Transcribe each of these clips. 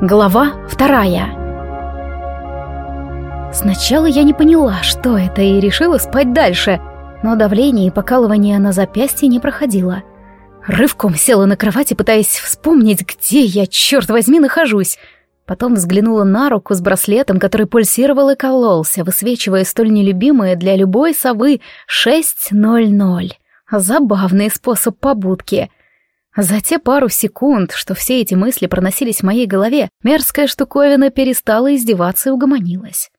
Глава вторая. Сначала я не поняла, что это, и решила спать дальше, но давление и покалывание на запястье не проходило. Рывком села на кровати, пытаясь вспомнить, где я, черт возьми, нахожусь. Потом взглянула на руку с браслетом, который пульсировал и кололся, высвечивая столь нелюбимое для любой совы 6.00. Забавный способ побудки — за те пару секунд, что все эти мысли проносились в моей голове, мерзкая штуковина перестала издеваться и угомонилась.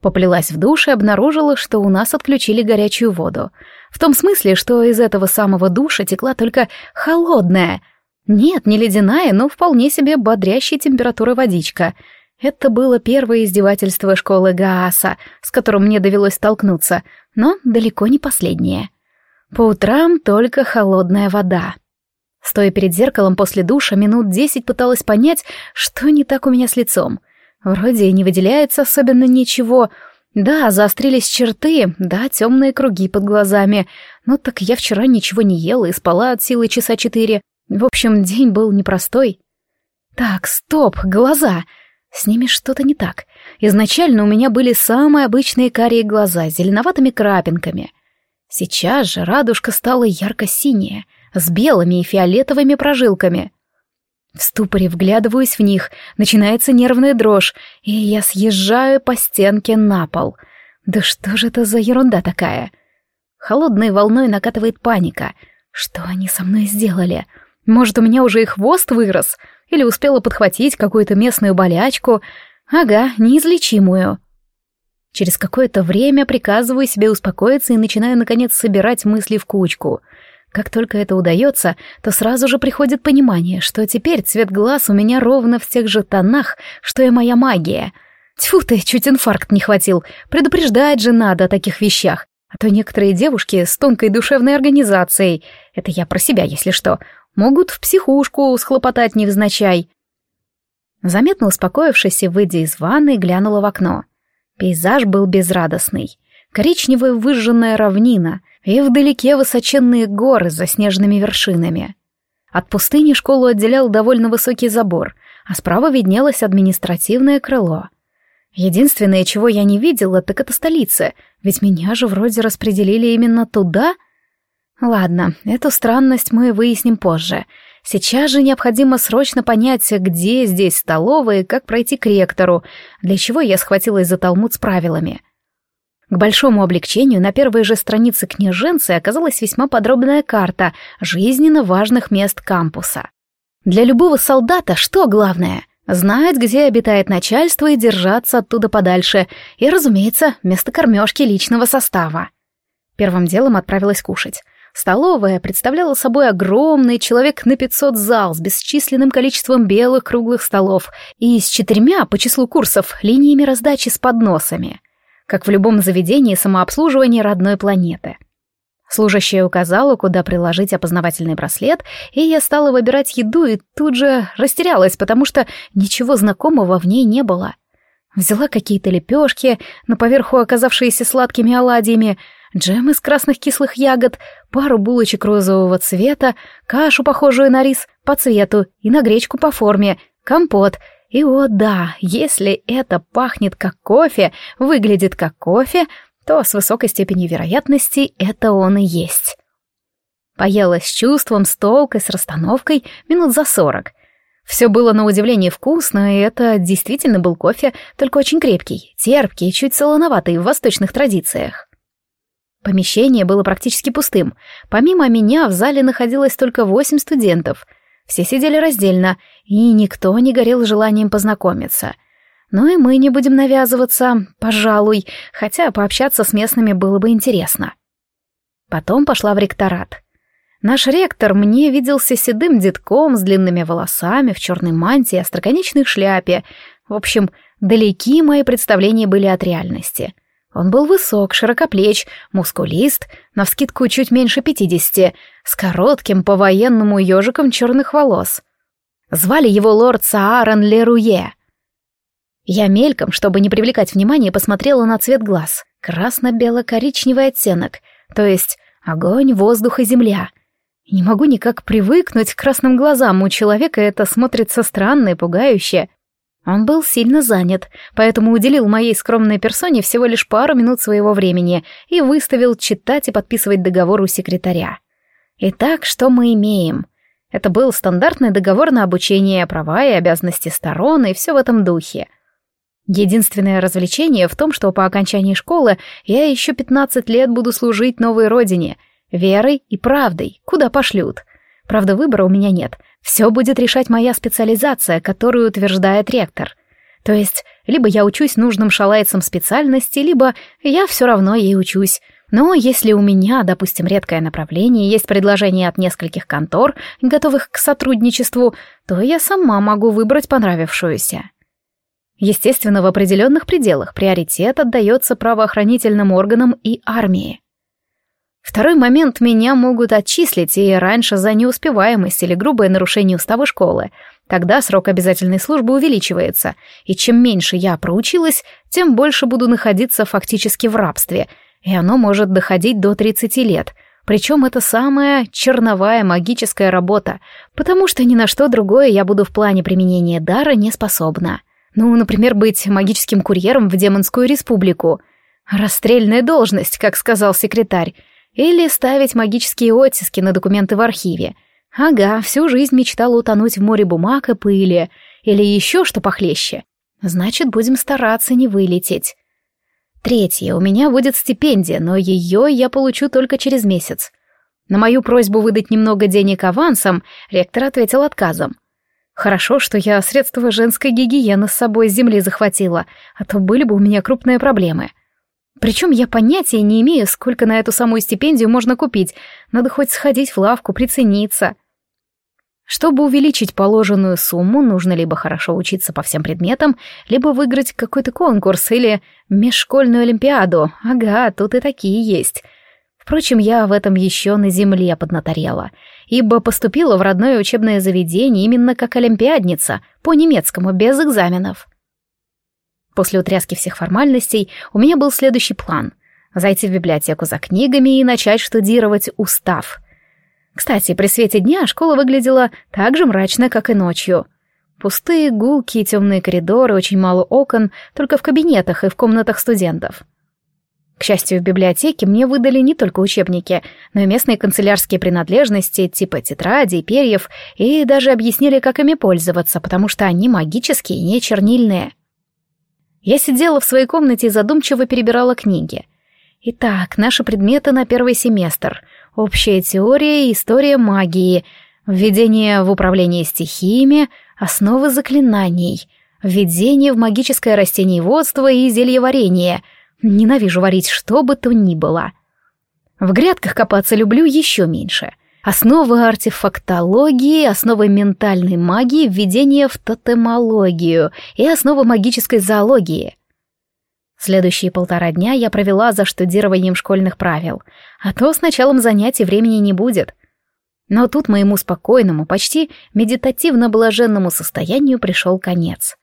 Поплелась в душ и обнаружила, что у нас отключили горячую воду. В том смысле, что из этого самого душа текла только холодная. Нет, не ледяная, но вполне себе бодрящей температуры водичка. Это было первое издевательство школы Гааса, с которым мне довелось столкнуться, но далеко не последнее. По утрам только холодная вода. Стоя перед зеркалом после душа, минут десять пыталась понять, что не так у меня с лицом. Вроде и не выделяется особенно ничего. Да, заострились черты, да, темные круги под глазами. Но так я вчера ничего не ела и спала от силы часа четыре. В общем, день был непростой. Так, стоп, глаза. С ними что-то не так. Изначально у меня были самые обычные карие глаза с зеленоватыми крапинками. Сейчас же радужка стала ярко-синяя, с белыми и фиолетовыми прожилками. В ступоре вглядываюсь в них, начинается нервная дрожь, и я съезжаю по стенке на пол. Да что же это за ерунда такая? Холодной волной накатывает паника. Что они со мной сделали? Может, у меня уже и хвост вырос? Или успела подхватить какую-то местную болячку? Ага, неизлечимую. Через какое-то время приказываю себе успокоиться и начинаю, наконец, собирать мысли в кучку — как только это удается, то сразу же приходит понимание, что теперь цвет глаз у меня ровно в тех же тонах, что и моя магия. Тьфу ты, чуть инфаркт не хватил. Предупреждать же надо о таких вещах. А то некоторые девушки с тонкой душевной организацией, это я про себя, если что, могут в психушку схлопотать невзначай. Заметно успокоившись и выйдя из ванны, глянула в окно. Пейзаж был безрадостный. Коричневая выжженная равнина — и вдалеке высоченные горы с заснеженными вершинами. От пустыни школу отделял довольно высокий забор, а справа виднелось административное крыло. Единственное, чего я не видела, так это столица, ведь меня же вроде распределили именно туда. Ладно, эту странность мы выясним позже. Сейчас же необходимо срочно понять, где здесь столовая и как пройти к ректору, для чего я схватилась за талмуд с правилами. К большому облегчению на первой же странице книженцы оказалась весьма подробная карта жизненно важных мест кампуса. Для любого солдата что главное? Знать, где обитает начальство и держаться оттуда подальше, и, разумеется, место кормежки личного состава. Первым делом отправилась кушать. Столовая представляла собой огромный человек на 500 зал с бесчисленным количеством белых круглых столов и с четырьмя по числу курсов линиями раздачи с подносами как в любом заведении самообслуживания родной планеты. Служащая указала, куда приложить опознавательный браслет, и я стала выбирать еду и тут же растерялась, потому что ничего знакомого в ней не было. Взяла какие-то лепешки, на поверху оказавшиеся сладкими оладьями, джем из красных кислых ягод, пару булочек розового цвета, кашу, похожую на рис, по цвету и на гречку по форме, компот — и о да, если это пахнет как кофе, выглядит как кофе, то с высокой степенью вероятности это он и есть. Поела с чувством, с толкой, с расстановкой минут за сорок. Все было на удивление вкусно, и это действительно был кофе, только очень крепкий, терпкий, чуть солоноватый в восточных традициях. Помещение было практически пустым. Помимо меня в зале находилось только восемь студентов — все сидели раздельно, и никто не горел желанием познакомиться. Ну и мы не будем навязываться, пожалуй, хотя пообщаться с местными было бы интересно. Потом пошла в ректорат. Наш ректор мне виделся седым детком с длинными волосами, в черной мантии, остроконечной шляпе. В общем, далеки мои представления были от реальности — он был высок, широкоплеч, мускулист, навскидку чуть меньше пятидесяти, с коротким по-военному ежиком черных волос. Звали его лорд Саарон Леруе. Я мельком, чтобы не привлекать внимания, посмотрела на цвет глаз. Красно-бело-коричневый оттенок, то есть огонь, воздух и земля. Не могу никак привыкнуть к красным глазам, у человека это смотрится странно и пугающе — Он был сильно занят, поэтому уделил моей скромной персоне всего лишь пару минут своего времени и выставил читать и подписывать договор у секретаря. Итак, что мы имеем? Это был стандартный договор на обучение, права и обязанности сторон и все в этом духе. Единственное развлечение в том, что по окончании школы я еще 15 лет буду служить новой родине, верой и правдой, куда пошлют. Правда, выбора у меня нет, все будет решать моя специализация, которую утверждает ректор. То есть, либо я учусь нужным шалайцам специальности, либо я все равно ей учусь. Но если у меня, допустим, редкое направление, есть предложение от нескольких контор, готовых к сотрудничеству, то я сама могу выбрать понравившуюся. Естественно, в определенных пределах приоритет отдается правоохранительным органам и армии. Второй момент меня могут отчислить и раньше за неуспеваемость или грубое нарушение устава школы. Тогда срок обязательной службы увеличивается, и чем меньше я проучилась, тем больше буду находиться фактически в рабстве, и оно может доходить до 30 лет. Причем это самая черновая магическая работа, потому что ни на что другое я буду в плане применения дара не способна. Ну, например, быть магическим курьером в Демонскую республику. Расстрельная должность, как сказал секретарь. Или ставить магические оттиски на документы в архиве. Ага, всю жизнь мечтала утонуть в море бумаг и пыли. Или еще что похлеще. Значит, будем стараться не вылететь. Третье, у меня будет стипендия, но ее я получу только через месяц. На мою просьбу выдать немного денег авансом ректор ответил отказом. Хорошо, что я средства женской гигиены с собой с земли захватила, а то были бы у меня крупные проблемы. Причем я понятия не имею, сколько на эту самую стипендию можно купить. Надо хоть сходить в лавку, прицениться. Чтобы увеличить положенную сумму, нужно либо хорошо учиться по всем предметам, либо выиграть какой-то конкурс или межшкольную олимпиаду. Ага, тут и такие есть. Впрочем, я в этом еще на земле поднаторела, ибо поступила в родное учебное заведение именно как олимпиадница, по немецкому, без экзаменов. После утряски всех формальностей у меня был следующий план — зайти в библиотеку за книгами и начать штудировать устав. Кстати, при свете дня школа выглядела так же мрачно, как и ночью. Пустые, гулкие, темные коридоры, очень мало окон, только в кабинетах и в комнатах студентов. К счастью, в библиотеке мне выдали не только учебники, но и местные канцелярские принадлежности, типа тетрадей, перьев, и даже объяснили, как ими пользоваться, потому что они магические, не чернильные. Я сидела в своей комнате и задумчиво перебирала книги. Итак, наши предметы на первый семестр. Общая теория и история магии, введение в управление стихиями, основы заклинаний, введение в магическое растениеводство и зельеварение. Ненавижу варить что бы то ни было. В грядках копаться люблю еще меньше — Основы артефактологии, основы ментальной магии, введение в тотемологию и основы магической зоологии. Следующие полтора дня я провела за штудированием школьных правил, а то с началом занятий времени не будет. Но тут моему спокойному, почти медитативно-блаженному состоянию пришел конец.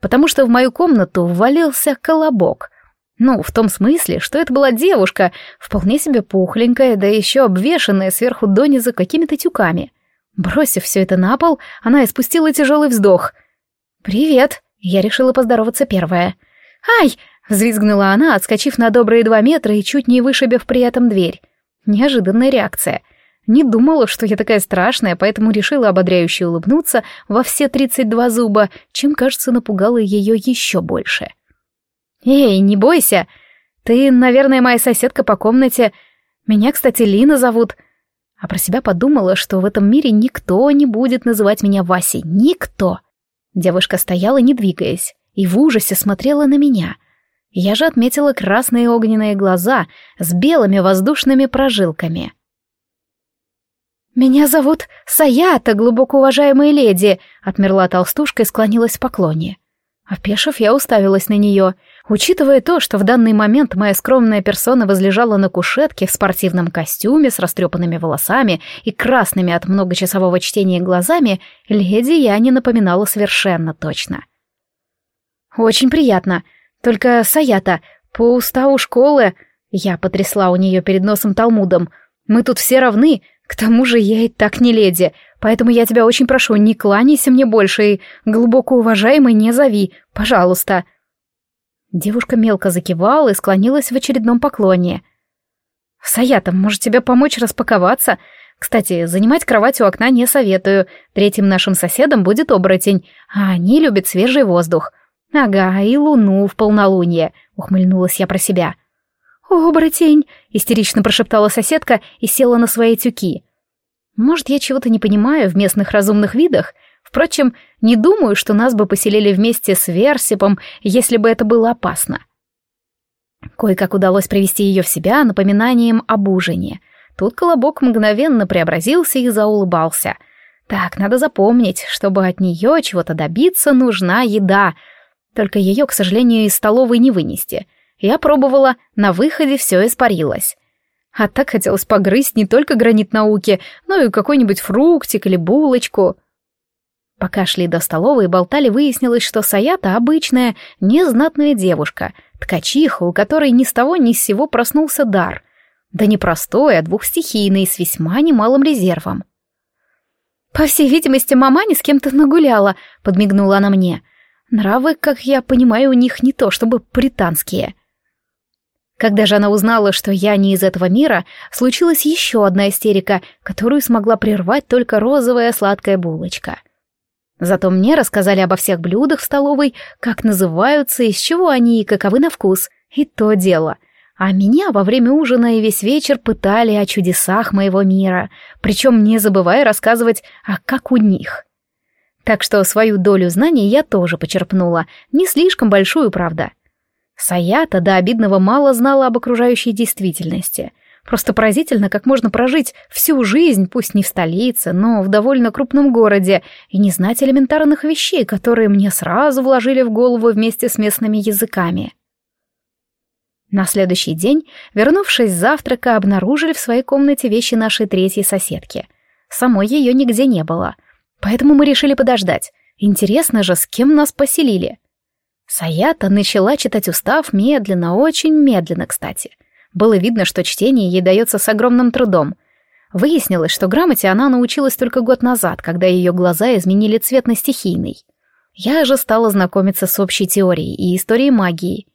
Потому что в мою комнату ввалился колобок — ну, в том смысле, что это была девушка, вполне себе пухленькая, да еще обвешанная сверху донизу какими-то тюками. Бросив все это на пол, она испустила тяжелый вздох. «Привет!» — я решила поздороваться первая. «Ай!» — взвизгнула она, отскочив на добрые два метра и чуть не вышибив при этом дверь. Неожиданная реакция. Не думала, что я такая страшная, поэтому решила ободряюще улыбнуться во все тридцать два зуба, чем, кажется, напугала ее еще больше. — «Эй, не бойся! Ты, наверное, моя соседка по комнате. Меня, кстати, Лина зовут». А про себя подумала, что в этом мире никто не будет называть меня Васей. Никто. Девушка стояла, не двигаясь, и в ужасе смотрела на меня. Я же отметила красные огненные глаза с белыми воздушными прожилками. «Меня зовут Саята, глубоко уважаемая леди», — отмерла толстушка и склонилась в поклоне. Опешив, я уставилась на нее. Учитывая то, что в данный момент моя скромная персона возлежала на кушетке в спортивном костюме с растрепанными волосами и красными от многочасового чтения глазами, леди я не напоминала совершенно точно. «Очень приятно. Только, Саята, по уставу школы...» Я потрясла у нее перед носом Талмудом. «Мы тут все равны. К тому же я и так не леди, поэтому я тебя очень прошу, не кланяйся мне больше и глубоко уважаемый не зови, пожалуйста». Девушка мелко закивала и склонилась в очередном поклоне. «Саята, может тебе помочь распаковаться? Кстати, занимать кровать у окна не советую. Третьим нашим соседом будет оборотень, а они любят свежий воздух. Ага, и луну в полнолуние», — ухмыльнулась я про себя. «Оборотень!» — истерично прошептала соседка и села на свои тюки. «Может, я чего-то не понимаю в местных разумных видах? Впрочем, не думаю, что нас бы поселили вместе с Версипом, если бы это было опасно». Кое-как удалось привести ее в себя напоминанием об ужине. Тут колобок мгновенно преобразился и заулыбался. «Так, надо запомнить, чтобы от нее чего-то добиться, нужна еда. Только ее, к сожалению, из столовой не вынести». Я пробовала, на выходе все испарилось. А так хотелось погрызть не только гранит науки, но и какой-нибудь фруктик или булочку. Пока шли до столовой и болтали, выяснилось, что Саята обычная, незнатная девушка, ткачиха, у которой ни с того ни с сего проснулся дар. Да не простой, а двухстихийный, с весьма немалым резервом. «По всей видимости, мама не с кем-то нагуляла», — подмигнула она мне. «Нравы, как я понимаю, у них не то чтобы британские». Когда же она узнала, что я не из этого мира, случилась еще одна истерика, которую смогла прервать только розовая сладкая булочка. Зато мне рассказали обо всех блюдах в столовой, как называются, из чего они и каковы на вкус. И то дело. А меня во время ужина и весь вечер пытали о чудесах моего мира, причем не забывая рассказывать, а как у них. Так что свою долю знаний я тоже почерпнула, не слишком большую, правда. Саята до обидного мало знала об окружающей действительности. Просто поразительно, как можно прожить всю жизнь, пусть не в столице, но в довольно крупном городе, и не знать элементарных вещей, которые мне сразу вложили в голову вместе с местными языками. На следующий день, вернувшись с завтрака, обнаружили в своей комнате вещи нашей третьей соседки. Самой ее нигде не было. Поэтому мы решили подождать. Интересно же, с кем нас поселили. Саята начала читать устав медленно, очень медленно, кстати. Было видно, что чтение ей дается с огромным трудом. Выяснилось, что грамоте она научилась только год назад, когда ее глаза изменили цвет на стихийный. Я же стала знакомиться с общей теорией и историей магии.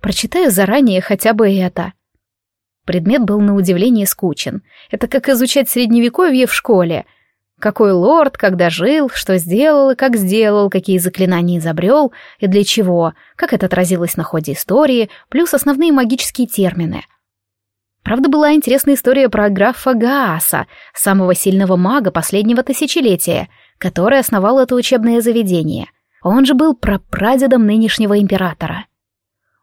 Прочитаю заранее хотя бы это. Предмет был на удивление скучен. Это как изучать средневековье в школе — какой лорд, когда жил, что сделал и как сделал, какие заклинания изобрел и для чего, как это отразилось на ходе истории, плюс основные магические термины. Правда, была интересная история про графа Гааса, самого сильного мага последнего тысячелетия, который основал это учебное заведение. Он же был прапрадедом нынешнего императора.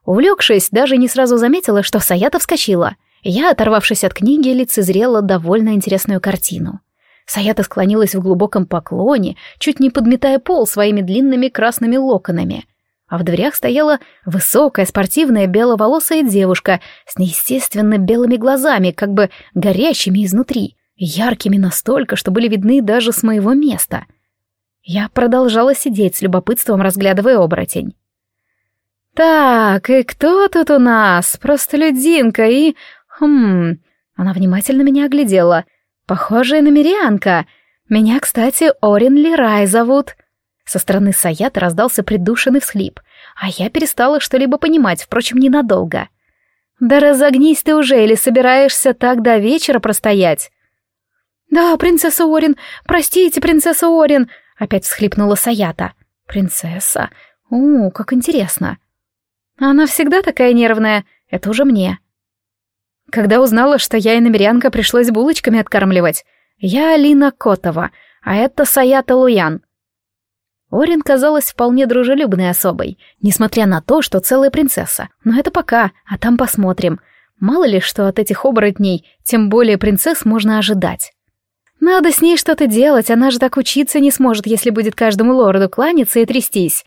Увлекшись, даже не сразу заметила, что Саята вскочила. Я, оторвавшись от книги, лицезрела довольно интересную картину — Саята склонилась в глубоком поклоне, чуть не подметая пол своими длинными красными локонами. А в дверях стояла высокая, спортивная, беловолосая девушка с неестественно белыми глазами, как бы горящими изнутри, яркими настолько, что были видны даже с моего места. Я продолжала сидеть с любопытством, разглядывая оборотень. «Так, и кто тут у нас? Простолюдинка и... Хм...» Она внимательно меня оглядела. Похожая на Мирианка. Меня, кстати, Орин Лирай зовут. Со стороны Саята раздался придушенный всхлип, а я перестала что-либо понимать, впрочем, ненадолго. «Да разогнись ты уже, или собираешься так до вечера простоять?» «Да, принцесса Орин, простите, принцесса Орин!» — опять всхлипнула Саята. «Принцесса? О, как интересно!» «Она всегда такая нервная, это уже мне. Когда узнала, что я и намерянка пришлось булочками откармливать. Я Алина Котова, а это Саята Луян. Орин казалась вполне дружелюбной особой, несмотря на то, что целая принцесса. Но это пока, а там посмотрим. Мало ли, что от этих оборотней, тем более принцесс, можно ожидать. Надо с ней что-то делать, она же так учиться не сможет, если будет каждому лорду кланяться и трястись.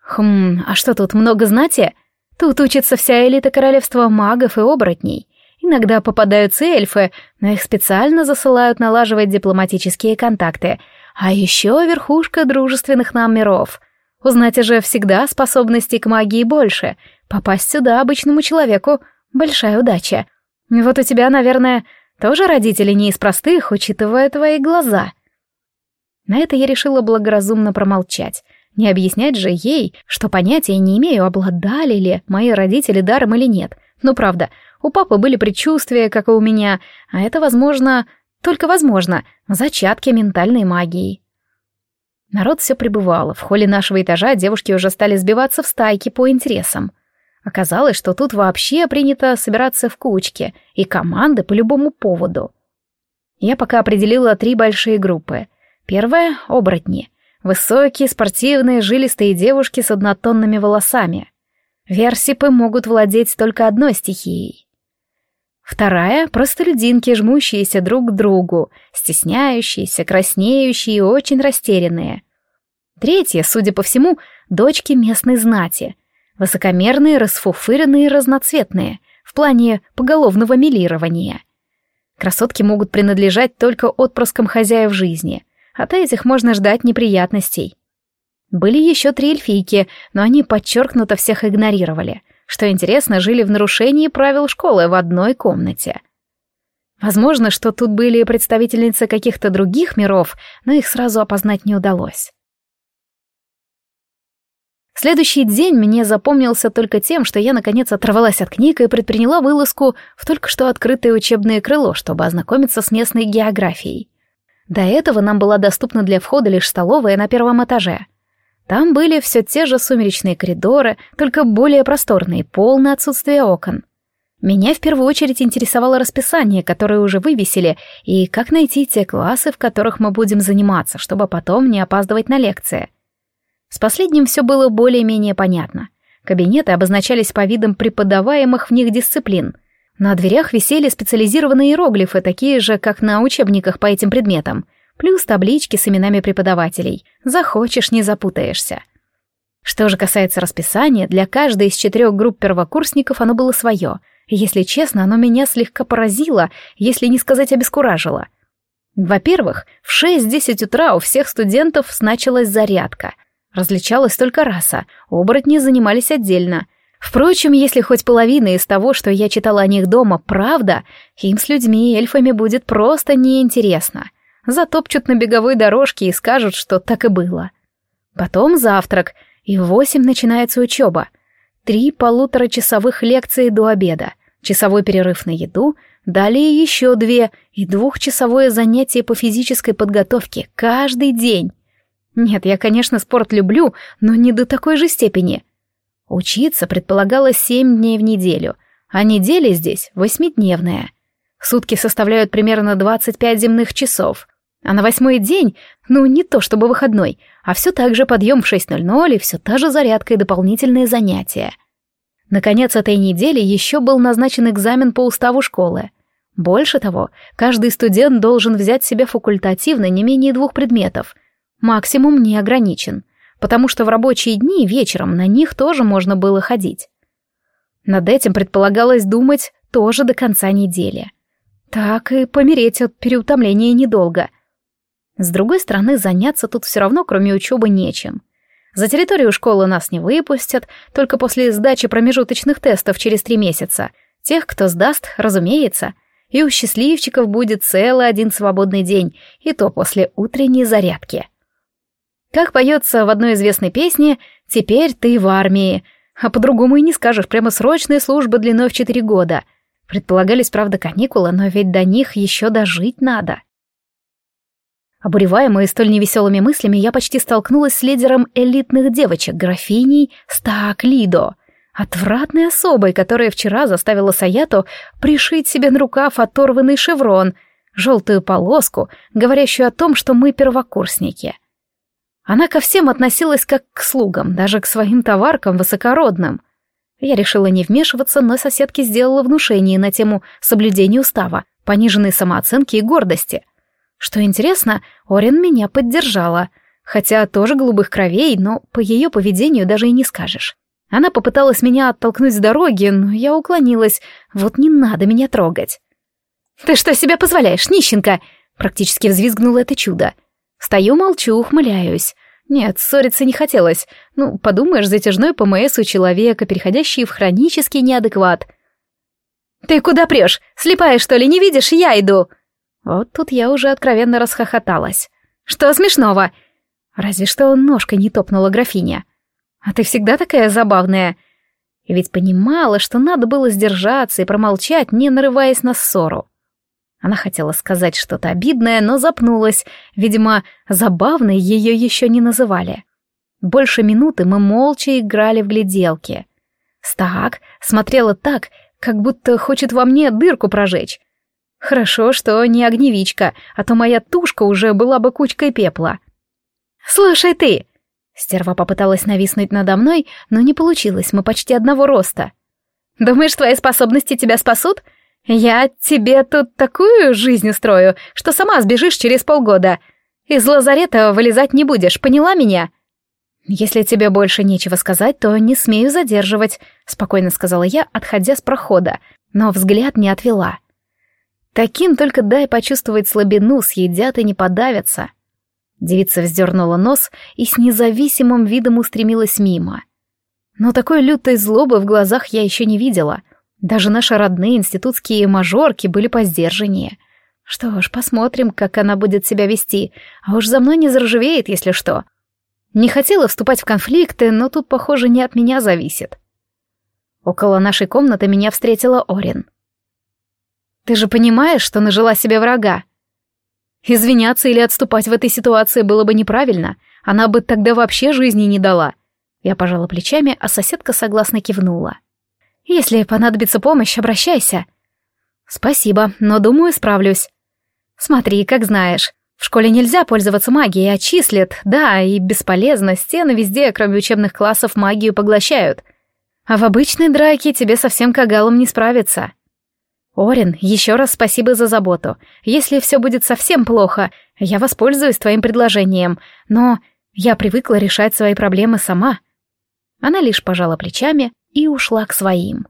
Хм, а что тут, много знати? Тут учится вся элита королевства магов и оборотней. Иногда попадаются эльфы, но их специально засылают налаживать дипломатические контакты. А еще верхушка дружественных нам миров. Узнать же всегда способностей к магии больше. Попасть сюда обычному человеку — большая удача. Вот у тебя, наверное, Тоже родители не из простых, учитывая твои глаза. На это я решила благоразумно промолчать. Не объяснять же ей, что понятия не имею, обладали ли мои родители даром или нет. Ну, правда, у папы были предчувствия, как и у меня, а это, возможно, только возможно, зачатки ментальной магии. Народ все пребывало. В холле нашего этажа девушки уже стали сбиваться в стайки по интересам. Оказалось, что тут вообще принято собираться в кучке, и команды по любому поводу. Я пока определила три большие группы. Первая — оборотни. Высокие, спортивные, жилистые девушки с однотонными волосами. Версипы могут владеть только одной стихией. Вторая — простолюдинки, жмущиеся друг к другу, стесняющиеся, краснеющие и очень растерянные. Третья, судя по всему, дочки местной знати. Высокомерные, расфуфыренные разноцветные, в плане поголовного милирования. Красотки могут принадлежать только отпрыскам хозяев жизни. От этих можно ждать неприятностей. Были еще три эльфийки, но они подчеркнуто всех игнорировали — что интересно, жили в нарушении правил школы в одной комнате. Возможно, что тут были представительницы каких-то других миров, но их сразу опознать не удалось. Следующий день мне запомнился только тем, что я наконец оторвалась от книг и предприняла вылазку в только что открытое учебное крыло, чтобы ознакомиться с местной географией. До этого нам была доступна для входа лишь столовая на первом этаже — там были все те же сумеречные коридоры, только более просторные, полное отсутствие окон. Меня в первую очередь интересовало расписание, которое уже вывесили, и как найти те классы, в которых мы будем заниматься, чтобы потом не опаздывать на лекции. С последним все было более-менее понятно. Кабинеты обозначались по видам преподаваемых в них дисциплин. На дверях висели специализированные иероглифы, такие же, как на учебниках по этим предметам — плюс таблички с именами преподавателей. Захочешь, не запутаешься. Что же касается расписания, для каждой из четырех групп первокурсников оно было свое. Если честно, оно меня слегка поразило, если не сказать обескуражило. Во-первых, в 6-10 утра у всех студентов значилась зарядка. Различалась только раса, оборотни занимались отдельно. Впрочем, если хоть половина из того, что я читала о них дома, правда, им с людьми и эльфами будет просто неинтересно затопчут на беговой дорожке и скажут, что так и было. Потом завтрак, и в восемь начинается учеба. Три полуторачасовых лекции до обеда, часовой перерыв на еду, далее еще две и двухчасовое занятие по физической подготовке каждый день. Нет, я, конечно, спорт люблю, но не до такой же степени. Учиться предполагалось семь дней в неделю, а неделя здесь восьмидневная. Сутки составляют примерно 25 земных часов. А на восьмой день, ну не то чтобы выходной, а все так же подъем в 6.00 и все та же зарядка и дополнительные занятия. Наконец этой недели еще был назначен экзамен по уставу школы. Больше того, каждый студент должен взять себе факультативно не менее двух предметов. Максимум не ограничен, потому что в рабочие дни вечером на них тоже можно было ходить. Над этим предполагалось думать тоже до конца недели. Так и помереть от переутомления недолго — с другой стороны, заняться тут все равно, кроме учебы, нечем. За территорию школы нас не выпустят, только после сдачи промежуточных тестов через три месяца. Тех, кто сдаст, разумеется. И у счастливчиков будет целый один свободный день, и то после утренней зарядки. Как поется в одной известной песне «Теперь ты в армии», а по-другому и не скажешь, прямо срочная служба длиной в четыре года. Предполагались, правда, каникулы, но ведь до них еще дожить надо. Обуреваемая столь невеселыми мыслями, я почти столкнулась с лидером элитных девочек, графиней Стааклидо, отвратной особой, которая вчера заставила Саяту пришить себе на рукав оторванный шеврон, желтую полоску, говорящую о том, что мы первокурсники. Она ко всем относилась как к слугам, даже к своим товаркам высокородным. Я решила не вмешиваться, но соседке сделала внушение на тему соблюдения устава, пониженной самооценки и гордости — что интересно, Орин меня поддержала, хотя тоже голубых кровей, но по ее поведению даже и не скажешь. Она попыталась меня оттолкнуть с дороги, но я уклонилась, вот не надо меня трогать. «Ты что себе позволяешь, нищенка?» Практически взвизгнуло это чудо. Стою, молчу, ухмыляюсь. Нет, ссориться не хотелось. Ну, подумаешь, затяжной ПМС у человека, переходящий в хронический неадекват. «Ты куда прешь? Слепая, что ли, не видишь? Я иду!» Вот тут я уже откровенно расхохоталась. «Что смешного?» Разве что ножкой не топнула графиня. «А ты всегда такая забавная!» И ведь понимала, что надо было сдержаться и промолчать, не нарываясь на ссору. Она хотела сказать что-то обидное, но запнулась. Видимо, забавной ее еще не называли. Больше минуты мы молча играли в гляделки. Стак смотрела так, как будто хочет во мне дырку прожечь. Хорошо, что не огневичка, а то моя тушка уже была бы кучкой пепла. «Слушай ты!» Стерва попыталась нависнуть надо мной, но не получилось, мы почти одного роста. «Думаешь, твои способности тебя спасут? Я тебе тут такую жизнь устрою, что сама сбежишь через полгода. Из лазарета вылезать не будешь, поняла меня?» «Если тебе больше нечего сказать, то не смею задерживать», — спокойно сказала я, отходя с прохода, но взгляд не отвела. «Таким только дай почувствовать слабину, съедят и не подавятся». Девица вздернула нос и с независимым видом устремилась мимо. Но такой лютой злобы в глазах я еще не видела. Даже наши родные институтские мажорки были по сдержаннее. Что ж, посмотрим, как она будет себя вести, а уж за мной не заржавеет, если что. Не хотела вступать в конфликты, но тут, похоже, не от меня зависит. Около нашей комнаты меня встретила Орин. «Ты же понимаешь, что нажила себе врага?» Извиняться или отступать в этой ситуации было бы неправильно, она бы тогда вообще жизни не дала. Я пожала плечами, а соседка согласно кивнула. «Если понадобится помощь, обращайся». «Спасибо, но думаю, справлюсь». «Смотри, как знаешь. В школе нельзя пользоваться магией, отчислят, да, и бесполезно, стены везде, кроме учебных классов, магию поглощают. А в обычной драке тебе совсем кагалом не справиться. Орин, еще раз спасибо за заботу. Если все будет совсем плохо, я воспользуюсь твоим предложением, но я привыкла решать свои проблемы сама. Она лишь пожала плечами и ушла к своим.